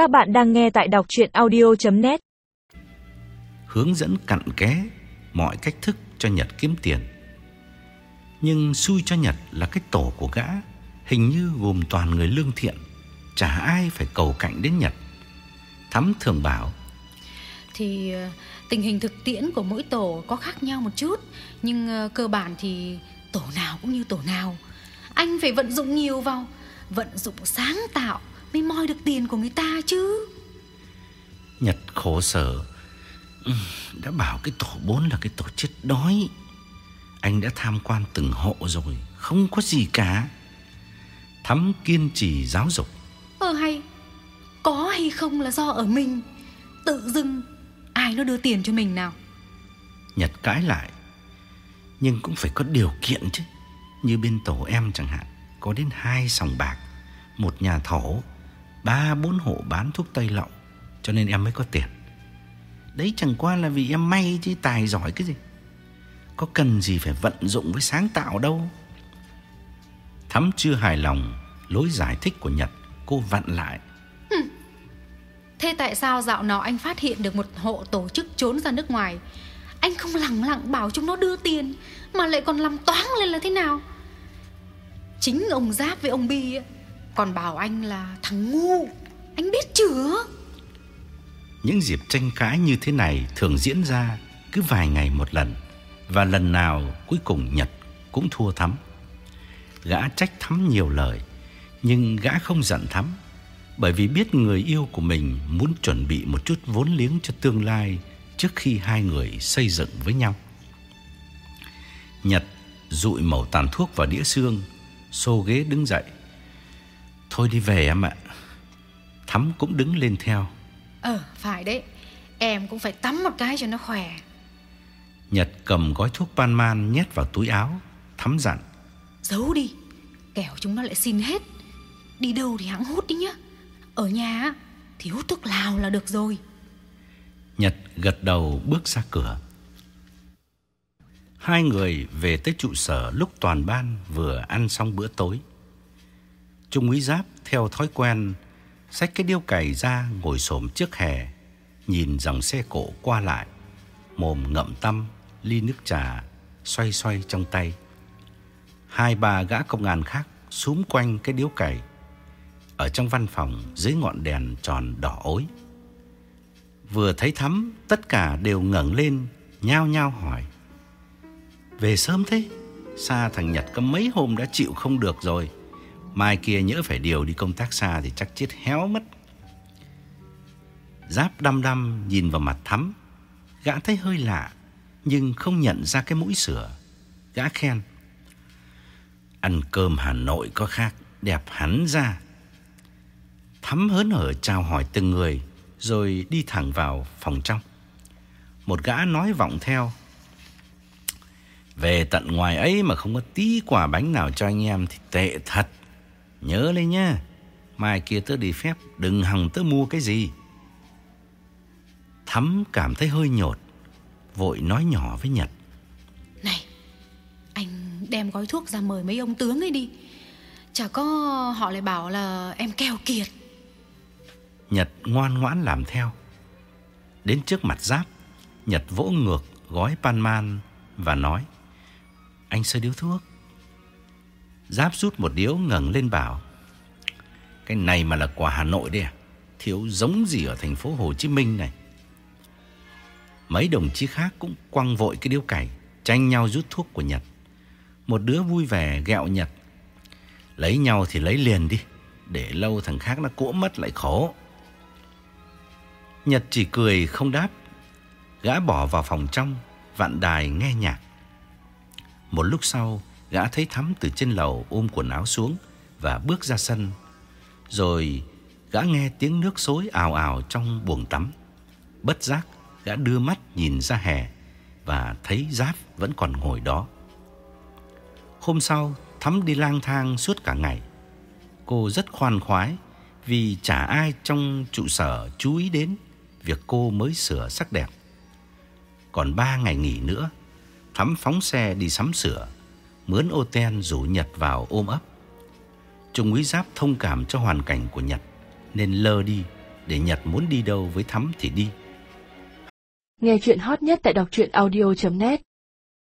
Các bạn đang nghe tại đọc chuyện audio.net Hướng dẫn cặn ké mọi cách thức cho Nhật kiếm tiền. Nhưng xui cho Nhật là cái tổ của gã hình như gồm toàn người lương thiện, chả ai phải cầu cạnh đến Nhật. Thắm thường bảo Thì ờ, tình hình thực tiễn của mỗi tổ có khác nhau một chút Nhưng ờ, cơ bản thì tổ nào cũng như tổ nào Anh phải vận dụng nhiều vào Vận dụng sáng tạo moi được tiền của người ta chứ. Nhật khổ sở. Ừ, Đã bảo cái tổ 4 là cái tổ chết đói. Anh đã tham quan từng hộ rồi Không có gì cả. Thắm kiên trì giáo dục. Ờ hay Có hay không là do ở mình. Tự dưng Ai nó đưa tiền cho mình nào? Nhật cãi lại. Nhưng cũng phải có điều kiện chứ. Như bên tổ em chẳng hạn Có đến hai sòng bạc Một nhà thổ Ba bốn hộ bán thuốc tây lậu Cho nên em mới có tiền. Đấy chẳng qua là vì em may chứ tài giỏi cái gì. Có cần gì phải vận dụng với sáng tạo đâu. Thắm chưa hài lòng Lối giải thích của Nhật Cô vặn lại. Thế tại sao dạo nào anh phát hiện được một hộ tổ chức trốn ra nước ngoài? Anh không lẳng lặng bảo chúng nó đưa tiền Mà lại còn làm toán lên là thế nào? Chính ông Giáp với ông Bi ấy, còn bảo anh là thằng ngu Anh biết chưa Những dịp tranh cãi như thế này thường diễn ra cứ vài ngày một lần và lần nào cuối cùng Nhật cũng thua Thắm. Gã trách Thắm nhiều lời nhưng gã không giận Thắm bởi vì biết người yêu của mình muốn chuẩn bị một chút vốn liếng cho tương lai trước khi hai người xây dựng với nhau. Nhật dụi mẩu tàn thuốc vào đĩa xương, xô ghế đứng dậy. Thôi đi về em ạ. Thắm cũng đứng lên theo. Ờ phải đấy Em cũng phải tắm một cái cho nó khỏe Nhật cầm gói thuốc pan man nhét vào túi áo, thắm dặn. Giấu đi Kẻo chúng nó lại xin hết Đi đâu thì hãng hút đi nhá Ở nhà á, thì hút thuốc lào là được rồi Nhật gật đầu bước ra cửa. Hai người về tới trụ sở lúc toàn ban vừa ăn xong bữa tối. Trung úy Giáp theo thói quen xách cái điếu cày ra ngồi xổm trước hè, nhìn dòng xe cộ qua lại, mồm ngậm tăm ly nước trà xoay xoay trong tay. Hai ba gã công an khác xúm quanh cái điếu cày ở trong văn phòng dưới ngọn đèn tròn đỏ ối. Vừa thấy Thắm, tất cả đều ngẩng lên, nhao nhao hỏi. Về sớm thế? Xa thằng Nhật có mấy hôm đã chịu không được rồi. Mai kia nhỡ phải điều đi công tác xa thì chắc chết héo mất. Giáp đăm đăm nhìn vào mặt Thắm. Gã thấy hơi lạ, nhưng không nhận ra cái mũi sửa. Gã khen. Ăn cơm Hà Nội có khác, đẹp hẳn ra. Thắm hớn hở chào hỏi từng người rồi đi thẳng vào phòng trong. Một gã nói vọng theo. Về tận ngoài ấy mà không có tí quả bánh nào cho anh em thì tệ thật. Nhớ lên nhá. Mai kia tớ đi phép đừng hòng tớ mua cái gì. Thắm cảm thấy hơi nhột. Vội nói nhỏ với Nhật. Này Anh đem gói thuốc ra mời mấy ông tướng ấy đi Chả có họ lại bảo là em keo kiệt Nhật ngoan ngoãn làm theo. Đến trước mặt Giáp, Nhật vỗ ngược gói pan man và nói: "Anh sơ điếu thuốc." Giáp rút một điếu ngẩng lên bảo: "Cái này mà là quà Hà Nội đấy à? Thiếu giống gì ở thành phố Hồ Chí Minh này." Mấy đồng chí khác cũng quăng vội cái điếu cày, tranh nhau rút thuốc của Nhật. Một đứa vui vẻ gẹo Nhật: "Lấy nhau thì lấy liền đi, để lâu thằng khác nó cỗ mất lại khổ." Nhật chỉ cười không đáp. Gã bỏ vào phòng trong, vạn đài nghe nhạc. Một lúc sau, gã thấy Thắm từ trên lầu ôm quần áo xuống và bước ra sân. Rồi gã nghe tiếng nước xối ào ào trong buồng tắm. Bất giác, gã đưa mắt nhìn ra hè và thấy Giáp vẫn còn ngồi đó. Hôm sau, Thắm đi lang thang suốt cả ngày. Cô rất khoan khoái vì chả ai trong trụ sở chú ý đến việc cô mới sửa sắc đẹp. Còn ba ngày nghỉ nữa, Thắm phóng xe đi sắm sửa, mướn ô ten rủ Nhật vào ôm ấp. Trung úy Giáp thông cảm cho hoàn cảnh của Nhật, nên lơ đi để Nhật muốn đi đâu với Thắm thì đi. Nghe chuyện hot nhất tại đọc truyện audio.net